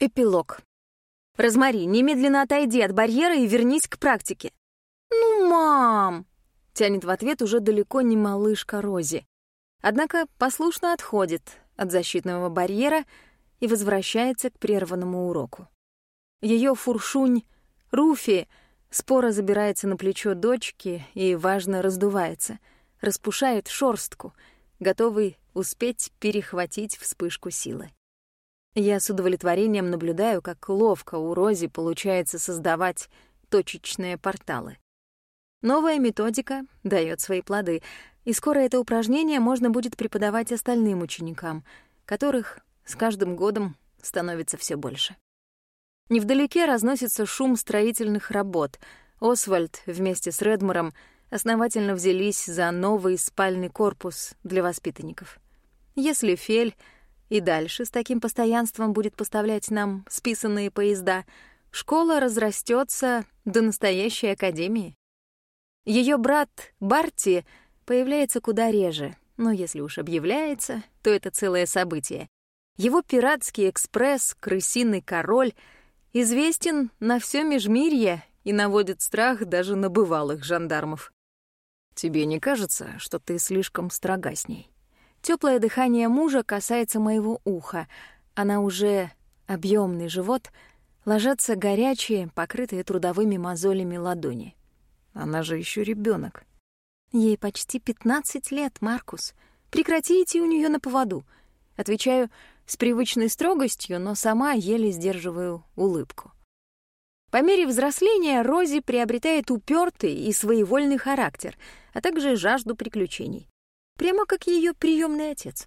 Эпилог. «Розмари, немедленно отойди от барьера и вернись к практике». «Ну, мам!» — тянет в ответ уже далеко не малышка Рози. Однако послушно отходит от защитного барьера и возвращается к прерванному уроку. Ее фуршунь Руфи споро забирается на плечо дочки и, важно, раздувается, распушает шорстку, готовый успеть перехватить вспышку силы. Я с удовлетворением наблюдаю, как ловко у Рози получается создавать точечные порталы. Новая методика дает свои плоды, и скоро это упражнение можно будет преподавать остальным ученикам, которых с каждым годом становится все больше. Невдалеке разносится шум строительных работ. Освальд вместе с Редмором основательно взялись за новый спальный корпус для воспитанников. Если Фель и дальше с таким постоянством будет поставлять нам списанные поезда, школа разрастется до настоящей академии. Ее брат Барти появляется куда реже, но если уж объявляется, то это целое событие. Его пиратский экспресс «Крысиный король» известен на все межмирье и наводит страх даже на бывалых жандармов. «Тебе не кажется, что ты слишком строга с ней?» Теплое дыхание мужа касается моего уха. Она уже объемный живот, ложатся горячие, покрытые трудовыми мозолями ладони. Она же еще ребенок. Ей почти 15 лет, Маркус. Прекратите у нее на поводу. Отвечаю с привычной строгостью, но сама еле сдерживаю улыбку. По мере взросления Рози приобретает упертый и своевольный характер, а также жажду приключений прямо как ее приемный отец.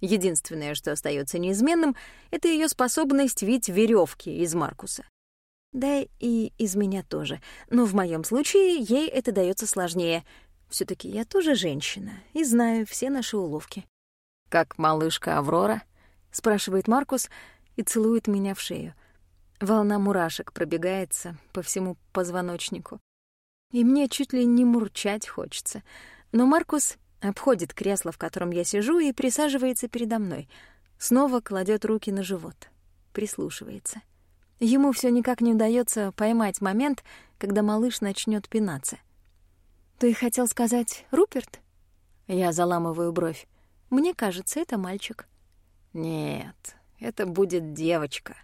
Единственное, что остается неизменным, это ее способность видеть веревки из Маркуса. Да и из меня тоже. Но в моем случае ей это дается сложнее. все таки я тоже женщина и знаю все наши уловки. «Как малышка Аврора?» — спрашивает Маркус и целует меня в шею. Волна мурашек пробегается по всему позвоночнику. И мне чуть ли не мурчать хочется. Но Маркус обходит кресло, в котором я сижу, и присаживается передо мной. Снова кладет руки на живот. Прислушивается. Ему все никак не удается поймать момент, когда малыш начнет пинаться. «Ты хотел сказать Руперт?» Я заламываю бровь. «Мне кажется, это мальчик». «Нет, это будет девочка.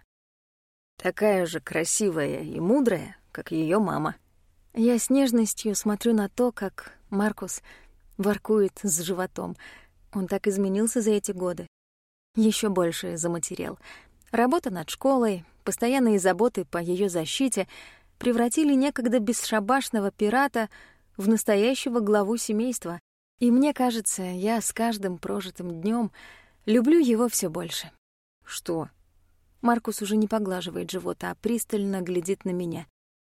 Такая же красивая и мудрая, как ее мама». Я с нежностью смотрю на то, как Маркус воркует с животом. Он так изменился за эти годы. Еще больше заматерел. Работа над школой, постоянные заботы по ее защите превратили некогда бесшабашного пирата в настоящего главу семейства. И мне кажется, я с каждым прожитым днем люблю его все больше. Что? Маркус уже не поглаживает живот, а пристально глядит на меня.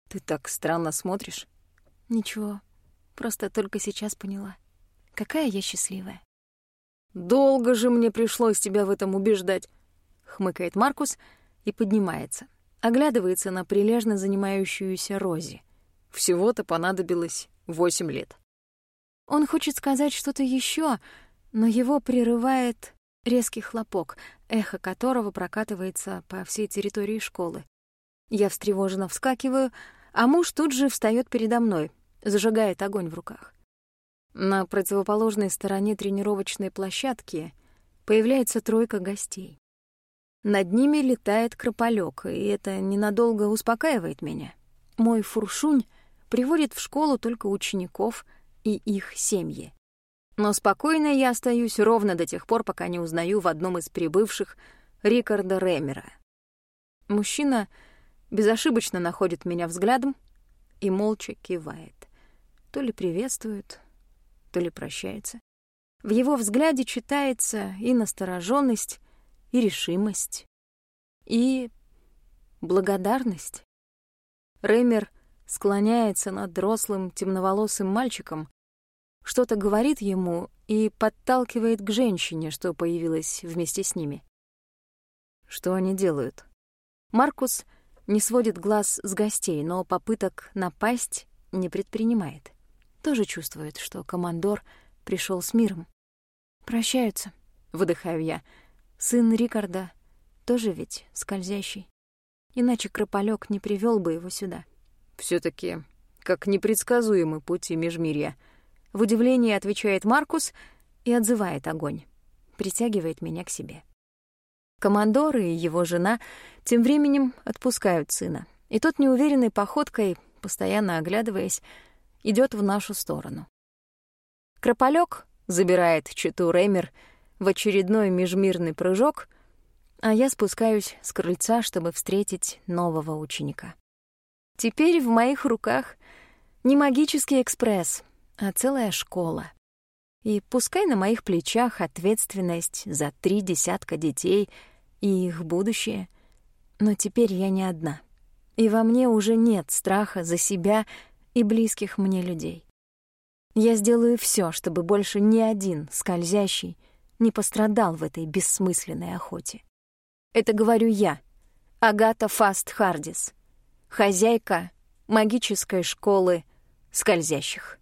Ты так странно смотришь. Ничего, просто только сейчас поняла. Какая я счастливая. «Долго же мне пришлось тебя в этом убеждать», — хмыкает Маркус и поднимается. Оглядывается на прилежно занимающуюся Рози. Всего-то понадобилось восемь лет. Он хочет сказать что-то еще, но его прерывает резкий хлопок, эхо которого прокатывается по всей территории школы. Я встревоженно вскакиваю, а муж тут же встает передо мной, зажигает огонь в руках. На противоположной стороне тренировочной площадки появляется тройка гостей. Над ними летает крополёк, и это ненадолго успокаивает меня. Мой фуршунь приводит в школу только учеников и их семьи. Но спокойно я остаюсь ровно до тех пор, пока не узнаю в одном из прибывших Рикарда Ремера. Мужчина безошибочно находит меня взглядом и молча кивает. То ли приветствует, то ли прощается. В его взгляде читается и настороженность, и решимость, и благодарность. Реймер склоняется над взрослым темноволосым мальчиком, что-то говорит ему и подталкивает к женщине, что появилась вместе с ними. Что они делают? Маркус не сводит глаз с гостей, но попыток напасть не предпринимает тоже чувствует, что командор пришел с миром. «Прощаются», — выдыхаю я. Сын Рикарда тоже ведь скользящий. Иначе Крополёк не привёл бы его сюда. все таки как непредсказуемы пути межмирья. В удивлении отвечает Маркус и отзывает огонь. Притягивает меня к себе. Командор и его жена тем временем отпускают сына. И тот неуверенной походкой, постоянно оглядываясь, идет в нашу сторону. Крополёк забирает читу Ремер в очередной межмирный прыжок, а я спускаюсь с крыльца, чтобы встретить нового ученика. Теперь в моих руках не магический экспресс, а целая школа. И пускай на моих плечах ответственность за три десятка детей и их будущее, но теперь я не одна. И во мне уже нет страха за себя и близких мне людей. Я сделаю все, чтобы больше ни один скользящий не пострадал в этой бессмысленной охоте. Это говорю я, Агата Фаст Хардис, хозяйка магической школы скользящих.